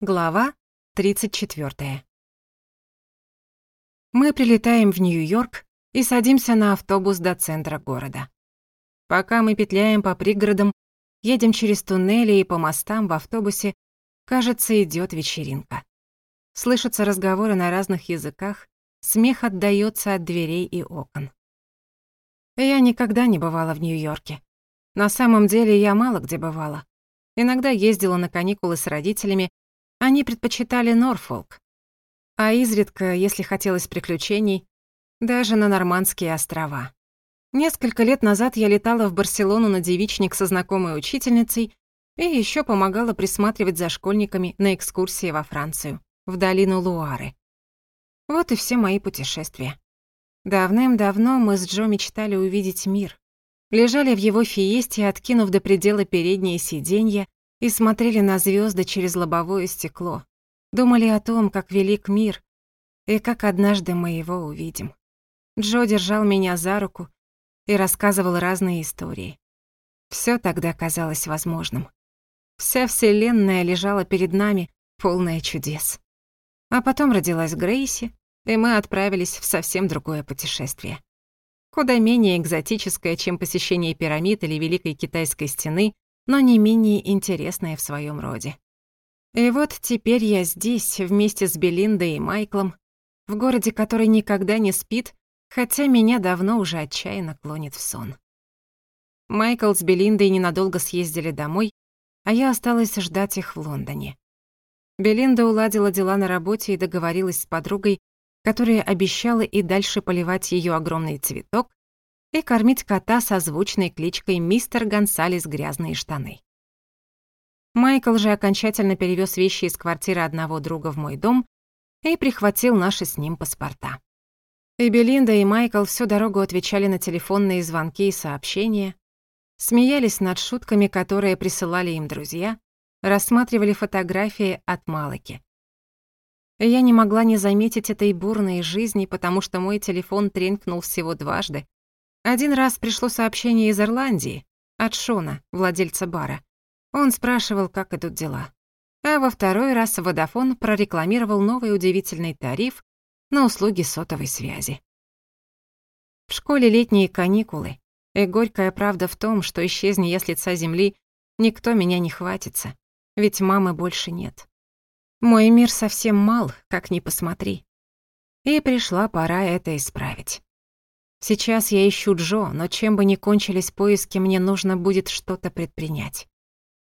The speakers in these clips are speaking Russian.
Глава 34. Мы прилетаем в Нью-Йорк и садимся на автобус до центра города. Пока мы петляем по пригородам, едем через туннели и по мостам в автобусе, кажется, идет вечеринка. Слышатся разговоры на разных языках, смех отдаётся от дверей и окон. Я никогда не бывала в Нью-Йорке. На самом деле я мало где бывала. Иногда ездила на каникулы с родителями, они предпочитали Норфолк, а изредка, если хотелось приключений, даже на Нормандские острова. Несколько лет назад я летала в Барселону на девичник со знакомой учительницей и еще помогала присматривать за школьниками на экскурсии во Францию, в долину Луары. Вот и все мои путешествия. Давным-давно мы с Джо мечтали увидеть мир. Лежали в его фиесте, откинув до предела передние сиденья и смотрели на звезды через лобовое стекло. Думали о том, как велик мир и как однажды мы его увидим. Джо держал меня за руку и рассказывал разные истории. Все тогда казалось возможным. Вся Вселенная лежала перед нами, полная чудес. А потом родилась Грейси, и мы отправились в совсем другое путешествие. Куда менее экзотическое, чем посещение пирамид или Великой Китайской стены но не менее интересное в своем роде. И вот теперь я здесь, вместе с Белиндой и Майклом, в городе, который никогда не спит, хотя меня давно уже отчаянно клонит в сон. Майкл с Белиндой ненадолго съездили домой, а я осталась ждать их в Лондоне. Белинда уладила дела на работе и договорилась с подругой, которая обещала и дальше поливать ее огромный цветок, и кормить кота со звучной кличкой мистер Гонсалес Грязные Штаны. Майкл же окончательно перевез вещи из квартиры одного друга в мой дом и прихватил наши с ним паспорта. И Белинда, и Майкл всю дорогу отвечали на телефонные звонки и сообщения, смеялись над шутками, которые присылали им друзья, рассматривали фотографии от Малыки. Я не могла не заметить этой бурной жизни, потому что мой телефон тренькнул всего дважды, один раз пришло сообщение из Ирландии от Шона, владельца бара. Он спрашивал, как идут дела. А во второй раз Водофон прорекламировал новый удивительный тариф на услуги сотовой связи. В школе летние каникулы, и горькая правда в том, что исчезни я с лица земли, никто меня не хватится, ведь мамы больше нет. Мой мир совсем мал, как ни посмотри. И пришла пора это исправить. Сейчас я ищу Джо, но чем бы ни кончились поиски, мне нужно будет что-то предпринять.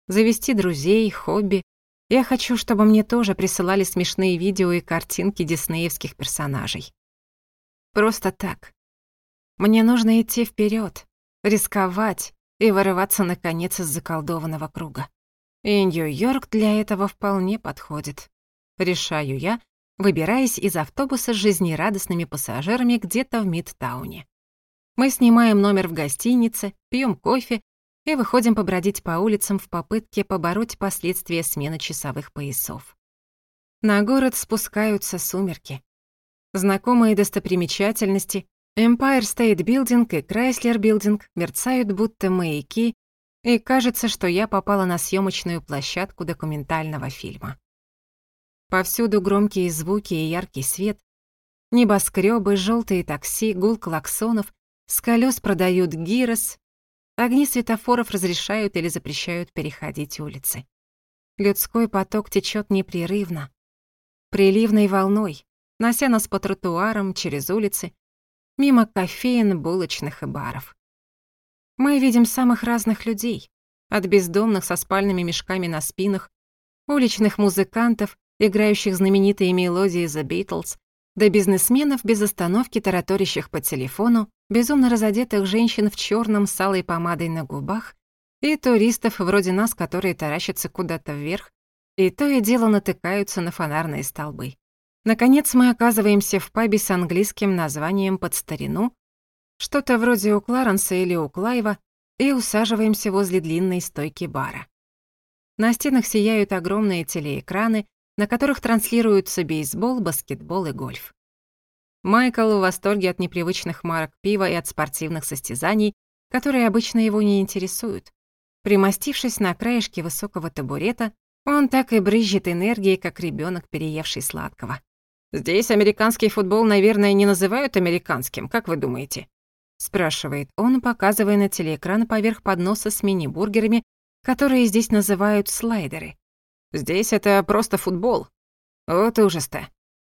Завести друзей, хобби. Я хочу, чтобы мне тоже присылали смешные видео и картинки диснеевских персонажей. Просто так. Мне нужно идти вперед, рисковать и вырываться, наконец, из заколдованного круга. И Нью-Йорк для этого вполне подходит. Решаю я, выбираясь из автобуса с жизнерадостными пассажирами где-то в Мидтауне. Мы снимаем номер в гостинице, пьем кофе и выходим побродить по улицам в попытке побороть последствия смены часовых поясов. На город спускаются сумерки. Знакомые достопримечательности Empire State Building и Chrysler Building мерцают будто маяки, и кажется, что я попала на съемочную площадку документального фильма. Повсюду громкие звуки и яркий свет. Небоскребы, желтые такси, гул клаксонов, с колес продают гирос. Огни светофоров разрешают или запрещают переходить улицы. Людской поток течет непрерывно, приливной волной, нося нас по тротуарам, через улицы, мимо кофеин, булочных и баров. Мы видим самых разных людей, от бездомных со спальными мешками на спинах, уличных музыкантов, играющих знаменитые мелодии The Beatles, до бизнесменов без остановки тараторящих по телефону, безумно разодетых женщин в черном с алой помадой на губах и туристов вроде нас, которые таращатся куда-то вверх и то и дело натыкаются на фонарные столбы. Наконец мы оказываемся в пабе с английским названием «Под старину», что-то вроде у Кларенса или у Клайва, и усаживаемся возле длинной стойки бара. На стенах сияют огромные телеэкраны, на которых транслируются бейсбол, баскетбол и гольф. Майкл в восторге от непривычных марок пива и от спортивных состязаний, которые обычно его не интересуют. Примостившись на краешке высокого табурета, он так и брызжет энергией, как ребенок, переевший сладкого. «Здесь американский футбол, наверное, не называют американским, как вы думаете?» спрашивает он, показывая на телеэкран поверх подноса с мини-бургерами, которые здесь называют слайдеры. Здесь это просто футбол. Вот ужас-то.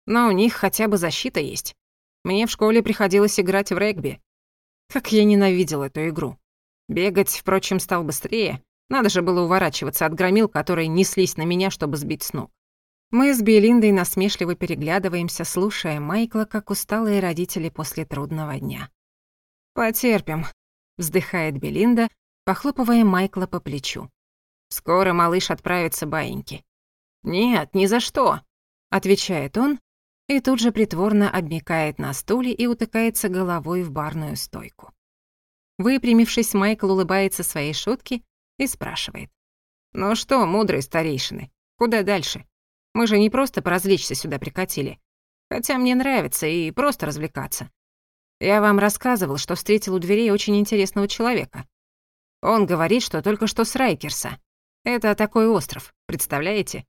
Но у них хотя бы защита есть. Мне в школе приходилось играть в регби. Как я ненавидел эту игру. Бегать, впрочем, стал быстрее. Надо же было уворачиваться от громил, которые неслись на меня, чтобы сбить с ног. Мы с Белиндой насмешливо переглядываемся, слушая Майкла, как усталые родители после трудного дня. «Потерпим», — вздыхает Белинда, похлопывая Майкла по плечу. Скоро малыш отправится баиньки. «Нет, ни за что», — отвечает он и тут же притворно обмякает на стуле и утыкается головой в барную стойку. Выпрямившись, Майкл улыбается своей шутке и спрашивает. «Ну что, мудрые старейшины, куда дальше? Мы же не просто поразвлечься сюда прикатили. Хотя мне нравится и просто развлекаться. Я вам рассказывал, что встретил у дверей очень интересного человека. Он говорит, что только что с Райкерса. Это такой остров, представляете?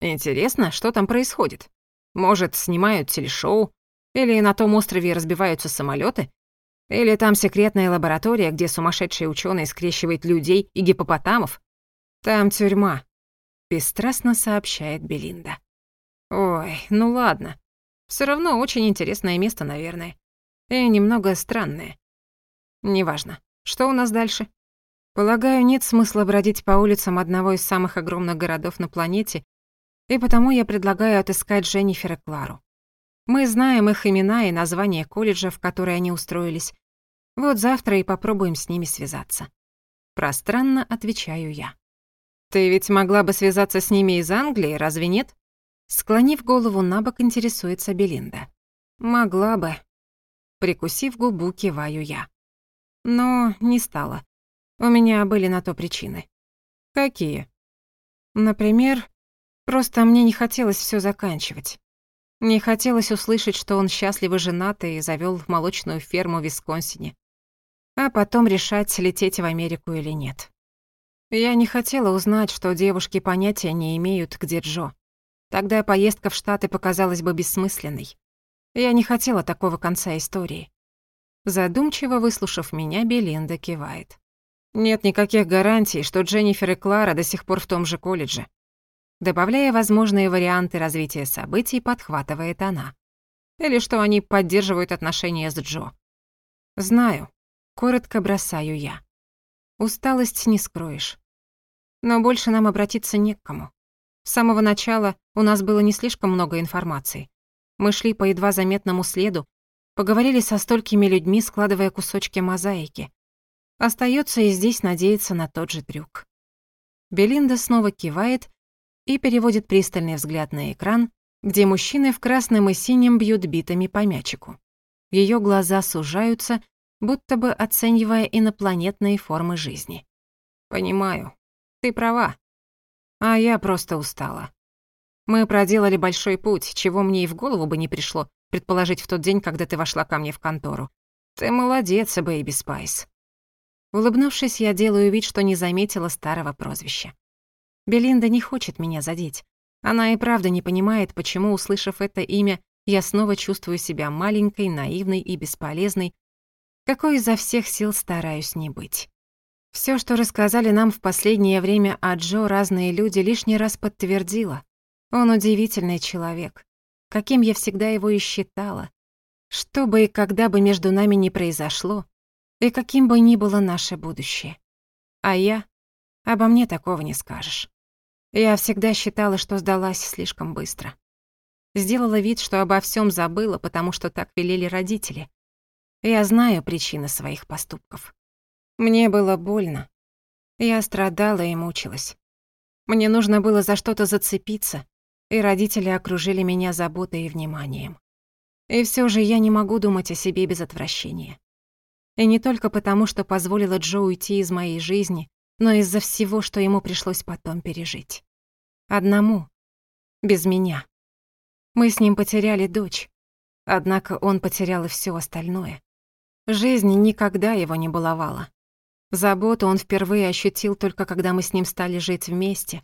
Интересно, что там происходит. Может, снимают телешоу, или на том острове разбиваются самолеты, или там секретная лаборатория, где сумасшедшие ученый скрещивают людей и гипопотамов. Там тюрьма, бесстрастно сообщает Белинда. Ой, ну ладно. Все равно очень интересное место, наверное. И немного странное. Неважно. Что у нас дальше? Полагаю, нет смысла бродить по улицам одного из самых огромных городов на планете, и потому я предлагаю отыскать Дженнифер и Клару. Мы знаем их имена и название колледжа, в который они устроились. Вот завтра и попробуем с ними связаться. Пространно отвечаю я. Ты ведь могла бы связаться с ними из Англии, разве нет? Склонив голову на бок, интересуется Белинда. Могла бы. Прикусив губу, киваю я. Но не стала. У меня были на то причины. Какие? Например, просто мне не хотелось все заканчивать. Не хотелось услышать, что он счастливо женат и завёл молочную ферму в Висконсине. А потом решать, лететь в Америку или нет. Я не хотела узнать, что девушки понятия не имеют, где Джо. Тогда поездка в Штаты показалась бы бессмысленной. Я не хотела такого конца истории. Задумчиво выслушав меня, Белинда кивает. Нет никаких гарантий, что Дженнифер и Клара до сих пор в том же колледже. Добавляя возможные варианты развития событий, подхватывает она. Или что они поддерживают отношения с Джо. Знаю. Коротко бросаю я. Усталость не скроешь. Но больше нам обратиться не к кому. С самого начала у нас было не слишком много информации. Мы шли по едва заметному следу, поговорили со столькими людьми, складывая кусочки мозаики. Остается и здесь надеяться на тот же трюк. Белинда снова кивает и переводит пристальный взгляд на экран, где мужчины в красном и синем бьют битами по мячику. Ее глаза сужаются, будто бы оценивая инопланетные формы жизни. «Понимаю. Ты права. А я просто устала. Мы проделали большой путь, чего мне и в голову бы не пришло предположить в тот день, когда ты вошла ко мне в контору. Ты молодец, Baby Spice». Улыбнувшись, я делаю вид, что не заметила старого прозвища. Белинда не хочет меня задеть. Она и правда не понимает, почему, услышав это имя, я снова чувствую себя маленькой, наивной и бесполезной, какой изо всех сил стараюсь не быть. Все, что рассказали нам в последнее время о Джо разные люди, лишний раз подтвердило. Он удивительный человек, каким я всегда его и считала. Что бы и когда бы между нами ни произошло, и каким бы ни было наше будущее. А я? Обо мне такого не скажешь. Я всегда считала, что сдалась слишком быстро. Сделала вид, что обо всем забыла, потому что так велели родители. Я знаю причины своих поступков. Мне было больно. Я страдала и мучилась. Мне нужно было за что-то зацепиться, и родители окружили меня заботой и вниманием. И все же я не могу думать о себе без отвращения. И не только потому, что позволила Джо уйти из моей жизни, но из-за всего, что ему пришлось потом пережить. Одному. Без меня. Мы с ним потеряли дочь. Однако он потерял и всё остальное. Жизнь никогда его не баловала. Заботу он впервые ощутил только когда мы с ним стали жить вместе,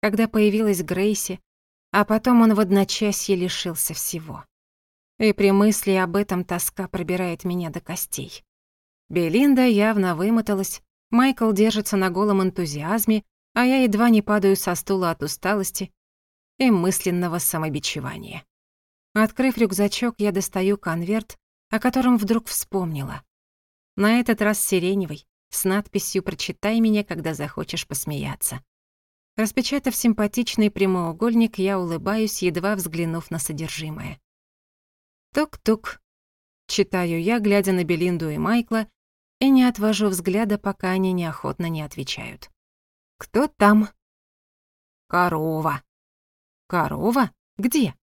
когда появилась Грейси, а потом он в одночасье лишился всего. И при мысли об этом тоска пробирает меня до костей. Белинда явно вымоталась, Майкл держится на голом энтузиазме, а я едва не падаю со стула от усталости и мысленного самобичевания. Открыв рюкзачок, я достаю конверт, о котором вдруг вспомнила. На этот раз сиреневый, с надписью «Прочитай меня, когда захочешь посмеяться». Распечатав симпатичный прямоугольник, я улыбаюсь, едва взглянув на содержимое. «Тук-тук», — читаю я, глядя на Белинду и Майкла, и, не отвожу взгляда, пока они неохотно не отвечают. «Кто там?» «Корова». «Корова? Где?»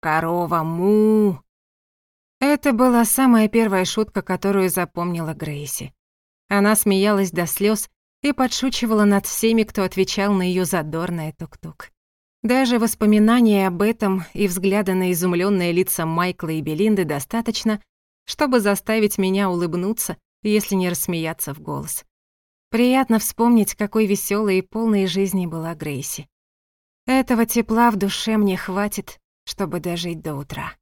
«Корова, му!» Это была самая первая шутка, которую запомнила Грейси. Она смеялась до слез и подшучивала над всеми, кто отвечал на ее задорное тук-тук. Даже воспоминания об этом и взгляда на изумленные лица Майкла и Белинды достаточно, чтобы заставить меня улыбнуться если не рассмеяться в голос. Приятно вспомнить, какой веселой и полной жизни была Грейси. Этого тепла в душе мне хватит, чтобы дожить до утра.